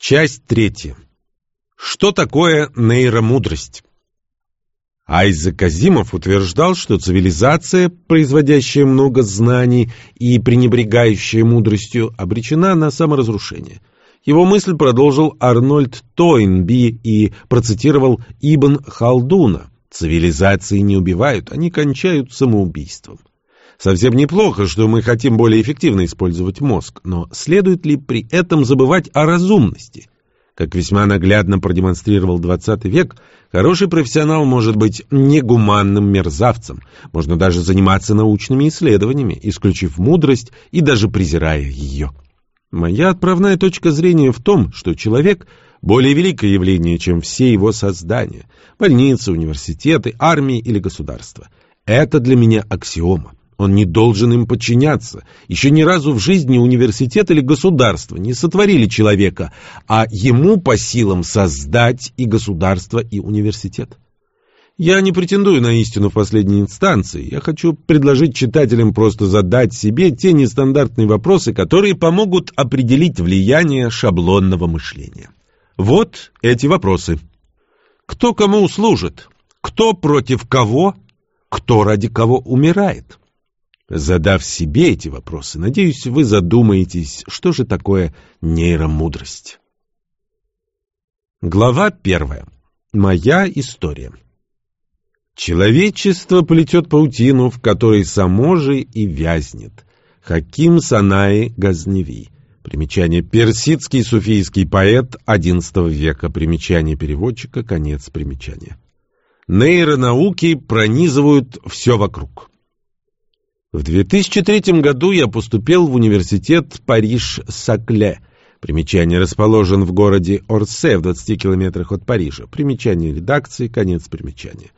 Часть третья. Что такое нейромудрость? Айзек Азимов утверждал, что цивилизация, производящая много знаний и пренебрегающая мудростью, обречена на саморазрушение. Его мысль продолжил Арнольд Тойнби и процитировал Ибн Халдуна. Цивилизации не убивают, они кончают самоубийством. Совсем неплохо, что мы хотим более эффективно использовать мозг, но следует ли при этом забывать о разумности? Как весьма наглядно продемонстрировал XX век, хороший профессионал может быть негуманным мерзавцем, можно даже заниматься научными исследованиями, исключив мудрость и даже презирая ее. Моя отправная точка зрения в том, что человек – более великое явление, чем все его создания – больницы, университеты, армии или государства. Это для меня аксиома. Он не должен им подчиняться. Еще ни разу в жизни университет или государство не сотворили человека, а ему по силам создать и государство, и университет. Я не претендую на истину в последней инстанции. Я хочу предложить читателям просто задать себе те нестандартные вопросы, которые помогут определить влияние шаблонного мышления. Вот эти вопросы. Кто кому служит? Кто против кого? Кто ради кого умирает? Задав себе эти вопросы, надеюсь, вы задумаетесь, что же такое нейромудрость. Глава первая. Моя история. Человечество плетет паутину, в которой само же и вязнет. Хаким Санаи Газневи. Примечание. Персидский суфийский поэт XI века. Примечание переводчика. Конец примечания. Нейронауки пронизывают все вокруг. В 2003 году я поступил в университет Париж-Сакле. Примечание расположен в городе Орсе в 20 километрах от Парижа. Примечание редакции, конец примечания.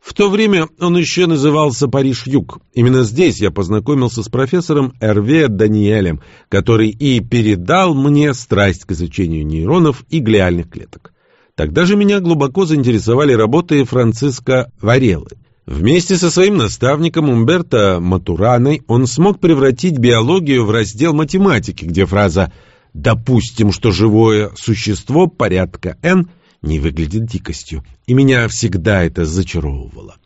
В то время он еще назывался Париж-Юг. Именно здесь я познакомился с профессором Эрве Даниэлем, который и передал мне страсть к изучению нейронов и глиальных клеток. Тогда же меня глубоко заинтересовали работы Франциско Варелы. Вместе со своим наставником Умберто Матураной он смог превратить биологию в раздел математики, где фраза «допустим, что живое существо порядка n» не выглядит дикостью, и меня всегда это зачаровывало.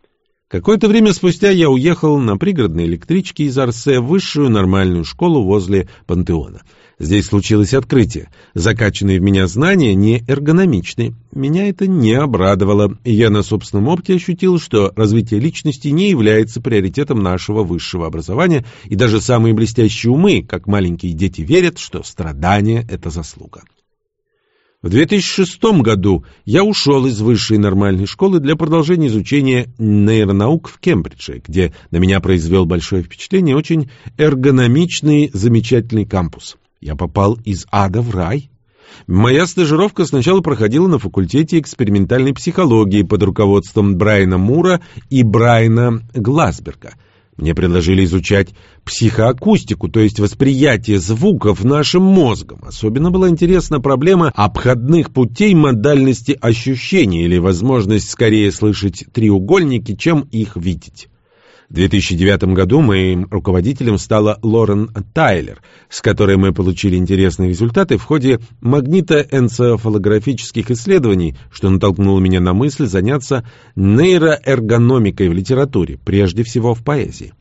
Какое-то время спустя я уехал на пригородной электричке из Арсе в высшую нормальную школу возле Пантеона — Здесь случилось открытие. Закачанные в меня знания не эргономичны. Меня это не обрадовало, и я на собственном опыте ощутил, что развитие личности не является приоритетом нашего высшего образования, и даже самые блестящие умы, как маленькие дети, верят, что страдание — это заслуга. В 2006 году я ушел из высшей нормальной школы для продолжения изучения нейронаук в Кембридже, где на меня произвел большое впечатление очень эргономичный, замечательный кампус. Я попал из ада в рай. Моя стажировка сначала проходила на факультете экспериментальной психологии под руководством Брайана Мура и Брайана Гласберга. Мне предложили изучать психоакустику, то есть восприятие звуков нашим мозгом. Особенно была интересна проблема обходных путей модальности ощущений или возможность скорее слышать треугольники, чем их видеть. В 2009 году моим руководителем стала Лорен Тайлер, с которой мы получили интересные результаты в ходе магнитоэнцефалографических исследований, что натолкнуло меня на мысль заняться нейроэргономикой в литературе, прежде всего в поэзии.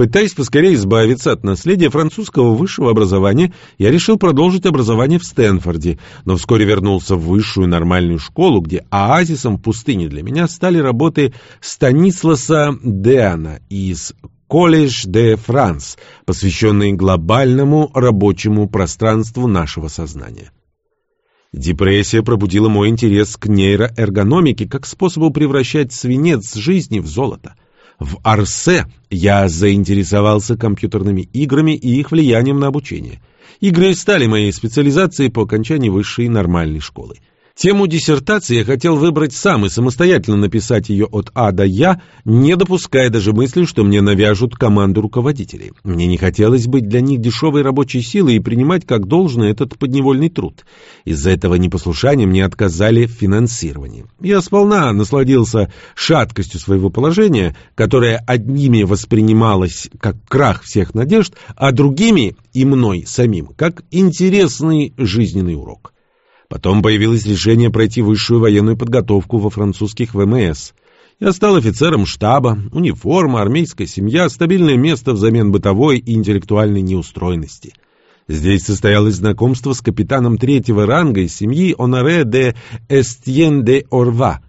Пытаясь поскорее избавиться от наследия французского высшего образования, я решил продолжить образование в Стэнфорде, но вскоре вернулся в высшую нормальную школу, где оазисом в пустыне для меня стали работы Станисласа Деана из Колледж де Франс, посвященные глобальному рабочему пространству нашего сознания. Депрессия пробудила мой интерес к нейроэргономике как способу превращать свинец жизни в золото. В Арсе я заинтересовался компьютерными играми и их влиянием на обучение. Игры стали моей специализацией по окончании высшей нормальной школы. Тему диссертации я хотел выбрать сам и самостоятельно написать ее от А до Я, не допуская даже мысли, что мне навяжут команду руководителей. Мне не хотелось быть для них дешевой рабочей силой и принимать как должное этот подневольный труд. Из-за этого непослушания мне отказали в финансировании. Я сполна насладился шаткостью своего положения, которое одними воспринималось как крах всех надежд, а другими и мной самим как интересный жизненный урок. Потом появилось решение пройти высшую военную подготовку во французских ВМС. Я стал офицером штаба, униформа, армейская семья, стабильное место взамен бытовой и интеллектуальной неустроенности. Здесь состоялось знакомство с капитаном третьего ранга из семьи Оноре де Эстьен де Орва,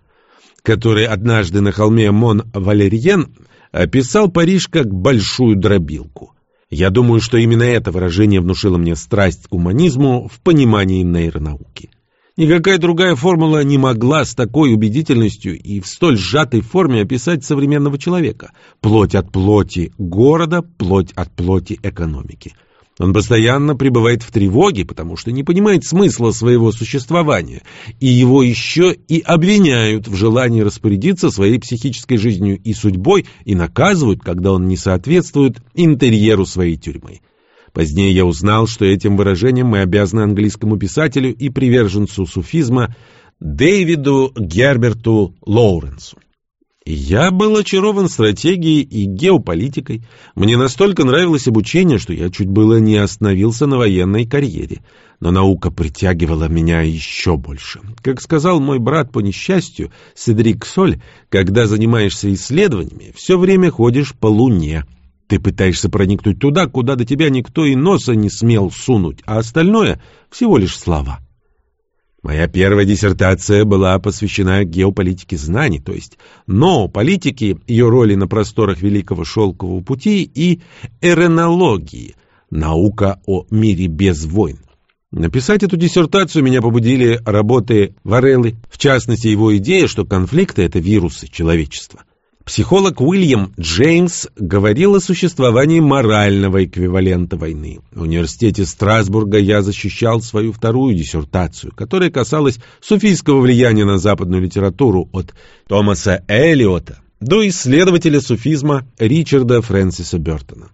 который однажды на холме Мон-Валерьен описал Париж как большую дробилку. Я думаю, что именно это выражение внушило мне страсть к гуманизму в понимании нейронауки. Никакая другая формула не могла с такой убедительностью и в столь сжатой форме описать современного человека. Плоть от плоти города, плоть от плоти экономики. Он постоянно пребывает в тревоге, потому что не понимает смысла своего существования, и его еще и обвиняют в желании распорядиться своей психической жизнью и судьбой и наказывают, когда он не соответствует интерьеру своей тюрьмы. Позднее я узнал, что этим выражением мы обязаны английскому писателю и приверженцу суфизма Дэвиду Герберту Лоуренсу. Я был очарован стратегией и геополитикой. Мне настолько нравилось обучение, что я чуть было не остановился на военной карьере. Но наука притягивала меня еще больше. Как сказал мой брат по несчастью, Седрик Соль, когда занимаешься исследованиями, все время ходишь по луне. Ты пытаешься проникнуть туда, куда до тебя никто и носа не смел сунуть, а остальное — всего лишь слова. Моя первая диссертация была посвящена геополитике знаний, то есть ноополитике, ее роли на просторах Великого Шелкового пути и эренологии, наука о мире без войн. Написать эту диссертацию меня побудили работы Вареллы, в частности его идея, что конфликты — это вирусы человечества. Психолог Уильям Джеймс говорил о существовании морального эквивалента войны. В университете Страсбурга я защищал свою вторую диссертацию, которая касалась суфийского влияния на западную литературу от Томаса Эллиота до исследователя суфизма Ричарда Фрэнсиса Бертона.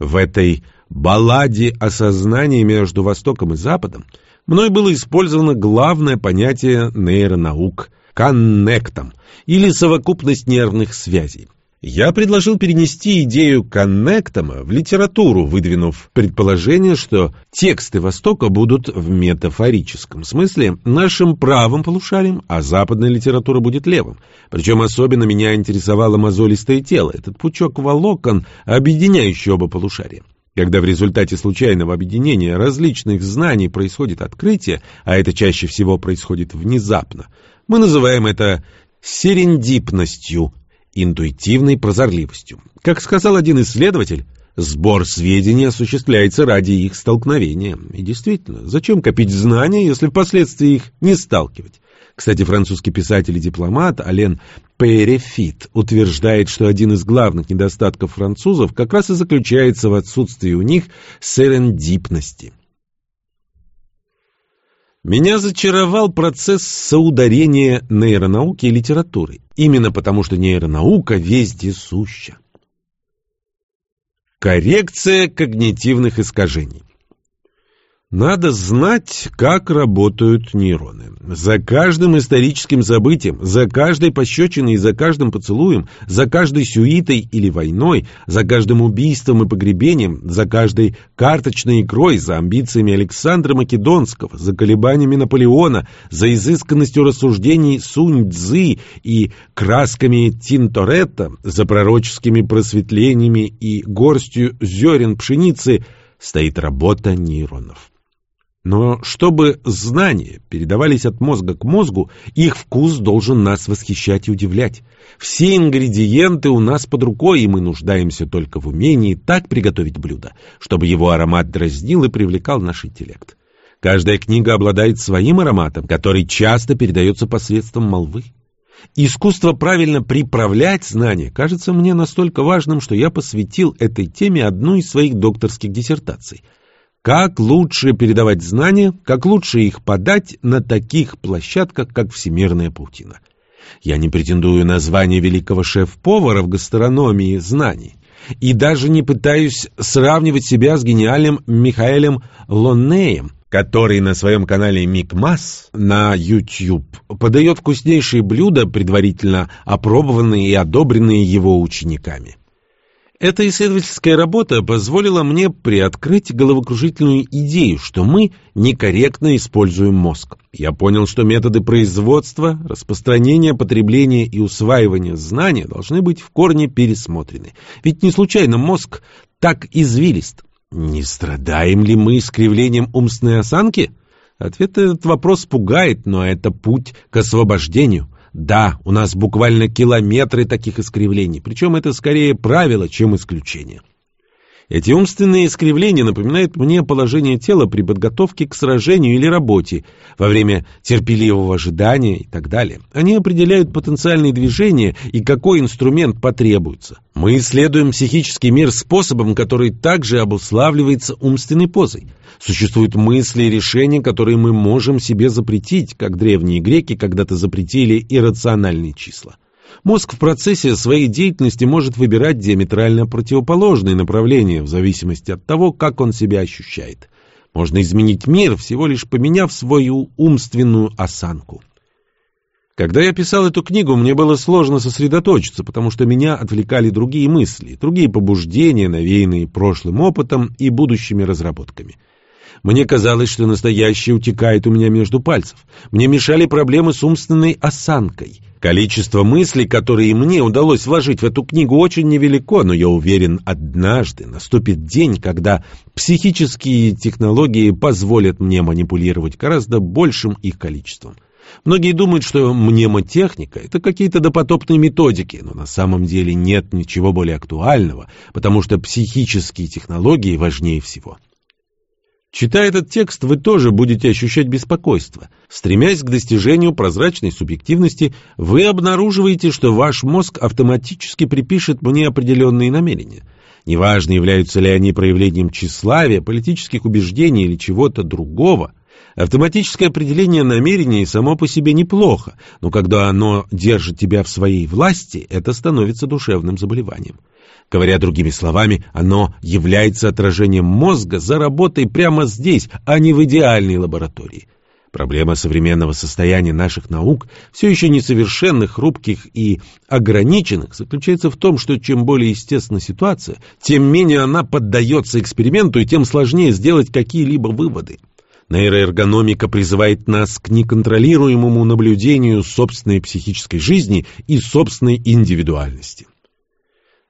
В этой балладе о сознании между Востоком и Западом мной было использовано главное понятие нейронаук – коннектом или совокупность нервных связей. Я предложил перенести идею коннектома в литературу, выдвинув предположение, что тексты Востока будут в метафорическом смысле нашим правым полушарием, а западная литература будет левым. Причем особенно меня интересовало мозолистое тело, этот пучок волокон, объединяющий оба полушария. Когда в результате случайного объединения различных знаний происходит открытие, а это чаще всего происходит внезапно, мы называем это серендипностью, интуитивной прозорливостью. Как сказал один исследователь, сбор сведений осуществляется ради их столкновения. И действительно, зачем копить знания, если впоследствии их не сталкивать? Кстати, французский писатель и дипломат Ален Перефит утверждает, что один из главных недостатков французов как раз и заключается в отсутствии у них серендипности. Меня зачаровал процесс соударения нейронауки и литературы, именно потому что нейронаука вездесуща. Коррекция когнитивных искажений. Надо знать, как работают нейроны. За каждым историческим событием, за каждой пощечиной и за каждым поцелуем, за каждой сюитой или войной, за каждым убийством и погребением, за каждой карточной игрой, за амбициями Александра Македонского, за колебаниями Наполеона, за изысканностью рассуждений Сунь-Дзы и красками Тинторетта, за пророческими просветлениями и горстью зерен пшеницы стоит работа нейронов. Но чтобы знания передавались от мозга к мозгу, их вкус должен нас восхищать и удивлять. Все ингредиенты у нас под рукой, и мы нуждаемся только в умении так приготовить блюдо, чтобы его аромат дразнил и привлекал наш интеллект. Каждая книга обладает своим ароматом, который часто передается посредством молвы. Искусство правильно приправлять знания кажется мне настолько важным, что я посвятил этой теме одну из своих докторских диссертаций – как лучше передавать знания, как лучше их подать на таких площадках, как Всемирная паутина. Я не претендую на звание великого шеф-повара в гастрономии знаний. И даже не пытаюсь сравнивать себя с гениальным Михаэлем Лоннеем, который на своем канале Микмас на YouTube подает вкуснейшие блюда, предварительно опробованные и одобренные его учениками. Эта исследовательская работа позволила мне приоткрыть головокружительную идею, что мы некорректно используем мозг. Я понял, что методы производства, распространения, потребления и усваивания знания должны быть в корне пересмотрены. Ведь не случайно мозг так извилист. Не страдаем ли мы искривлением умственной осанки? Ответ на этот вопрос пугает, но это путь к освобождению. Да, у нас буквально километры таких искривлений, причем это скорее правило, чем исключение. Эти умственные искривления напоминают мне положение тела при подготовке к сражению или работе, во время терпеливого ожидания и так далее. Они определяют потенциальные движения и какой инструмент потребуется. Мы исследуем психический мир способом, который также обуславливается умственной позой. Существуют мысли и решения, которые мы можем себе запретить, как древние греки когда-то запретили иррациональные числа. Мозг в процессе своей деятельности может выбирать диаметрально противоположные направления в зависимости от того, как он себя ощущает. Можно изменить мир, всего лишь поменяв свою умственную осанку. Когда я писал эту книгу, мне было сложно сосредоточиться, потому что меня отвлекали другие мысли, другие побуждения, навеянные прошлым опытом и будущими разработками. Мне казалось, что настоящее утекает у меня между пальцев. Мне мешали проблемы с умственной осанкой – Количество мыслей, которые мне удалось вложить в эту книгу, очень невелико, но я уверен, однажды наступит день, когда психические технологии позволят мне манипулировать гораздо большим их количеством. Многие думают, что мнемотехника — это какие-то допотопные методики, но на самом деле нет ничего более актуального, потому что психические технологии важнее всего. Читая этот текст, вы тоже будете ощущать беспокойство. Стремясь к достижению прозрачной субъективности, вы обнаруживаете, что ваш мозг автоматически припишет мне определенные намерения. Неважно, являются ли они проявлением тщеславия, политических убеждений или чего-то другого. Автоматическое определение намерений само по себе неплохо, но когда оно держит тебя в своей власти, это становится душевным заболеванием. Говоря другими словами, оно является отражением мозга за работой прямо здесь, а не в идеальной лаборатории. Проблема современного состояния наших наук, все еще несовершенных, хрупких и ограниченных, заключается в том, что чем более естественна ситуация, тем менее она поддается эксперименту и тем сложнее сделать какие-либо выводы. Нейроэргономика призывает нас к неконтролируемому наблюдению собственной психической жизни и собственной индивидуальности.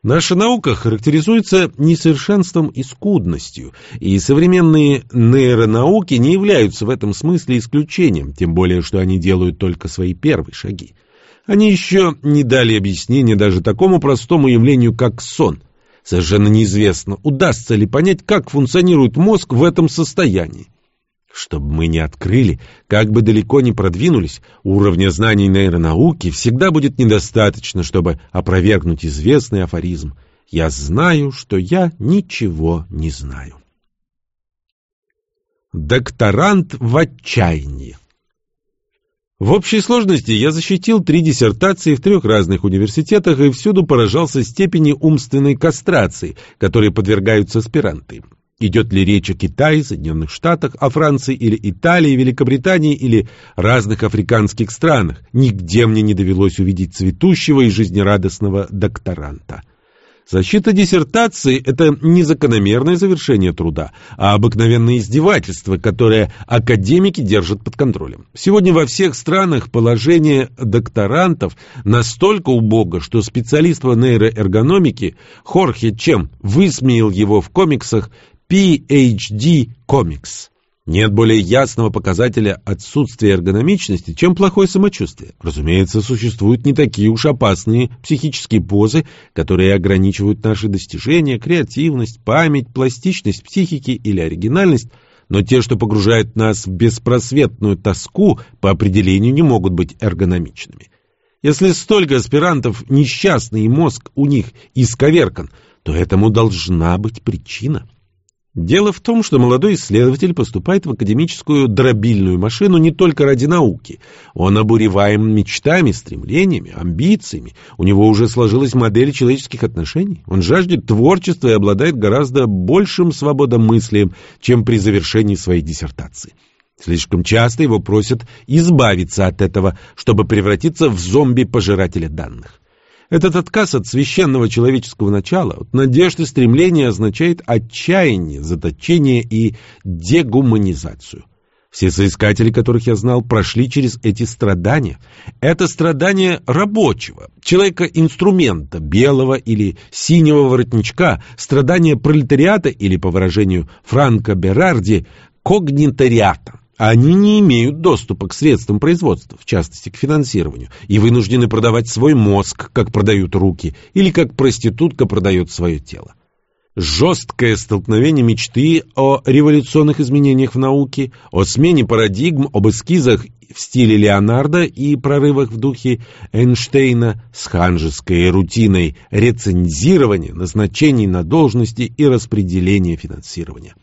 Наша наука характеризуется несовершенством и скудностью, и современные нейронауки не являются в этом смысле исключением, тем более, что они делают только свои первые шаги. Они еще не дали объяснения даже такому простому явлению, как сон. Совершенно неизвестно, удастся ли понять, как функционирует мозг в этом состоянии. Чтобы мы не открыли, как бы далеко ни продвинулись, уровня знаний нейронауки всегда будет недостаточно, чтобы опровергнуть известный афоризм «Я знаю, что я ничего не знаю». Докторант в отчаянии в общей сложности я защитил три диссертации в трех разных университетах и всюду поражался степени умственной кастрации, которой подвергаются аспиранты. Идет ли речь о Китае, Соединенных Штатах, о Франции или Италии, Великобритании или разных африканских странах, нигде мне не довелось увидеть цветущего и жизнерадостного докторанта. Защита диссертации – это не закономерное завершение труда, а обыкновенное издевательство, которое академики держат под контролем. Сегодня во всех странах положение докторантов настолько убого, что специалист по нейроэргономике Хорхе Чем высмеял его в комиксах PhD Comics. Нет более ясного показателя отсутствия эргономичности, чем плохое самочувствие. Разумеется, существуют не такие уж опасные психические позы, которые ограничивают наши достижения, креативность, память, пластичность психики или оригинальность, но те, что погружают нас в беспросветную тоску, по определению не могут быть эргономичными. Если столько аспирантов несчастный мозг у них исковеркан, то этому должна быть причина. Дело в том, что молодой исследователь поступает в академическую дробильную машину не только ради науки. Он обуреваем мечтами, стремлениями, амбициями. У него уже сложилась модель человеческих отношений. Он жаждет творчества и обладает гораздо большим свободомыслием, чем при завершении своей диссертации. Слишком часто его просят избавиться от этого, чтобы превратиться в зомби-пожирателя данных. Этот отказ от священного человеческого начала, от надежды стремления означает отчаяние, заточение и дегуманизацию. Все соискатели, которых я знал, прошли через эти страдания. Это страдание рабочего, человека-инструмента, белого или синего воротничка, страдание пролетариата или, по выражению Франка Берарди, когнитариата. Они не имеют доступа к средствам производства, в частности к финансированию, и вынуждены продавать свой мозг, как продают руки, или как проститутка продает свое тело. Жесткое столкновение мечты о революционных изменениях в науке, о смене парадигм, об эскизах в стиле Леонардо и прорывах в духе Эйнштейна с ханжеской рутиной рецензирования, назначений на должности и распределения финансирования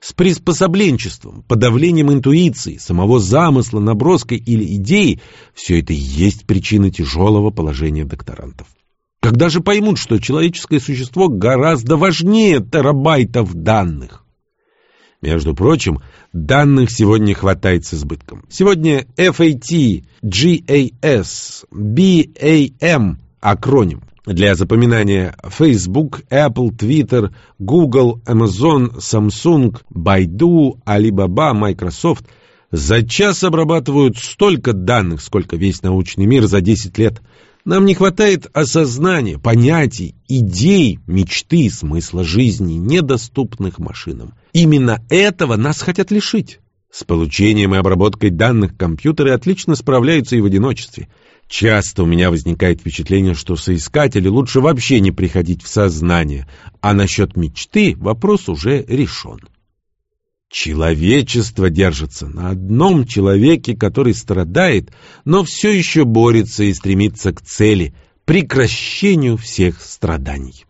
с приспособленчеством, подавлением интуиции, самого замысла, наброска или идеи, все это и есть причина тяжелого положения докторантов. Когда же поймут, что человеческое существо гораздо важнее терабайтов данных? Между прочим, данных сегодня хватает с избытком. Сегодня FAT, GAS, BAM – акроним. Для запоминания Facebook, Apple, Twitter, Google, Amazon, Samsung, Baidu, Alibaba, Microsoft за час обрабатывают столько данных, сколько весь научный мир за 10 лет. Нам не хватает осознания, понятий, идей, мечты, смысла жизни, недоступных машинам. Именно этого нас хотят лишить. С получением и обработкой данных компьютеры отлично справляются и в одиночестве – Часто у меня возникает впечатление, что соискатели лучше вообще не приходить в сознание, а насчет мечты вопрос уже решен. Человечество держится на одном человеке, который страдает, но все еще борется и стремится к цели – прекращению всех страданий.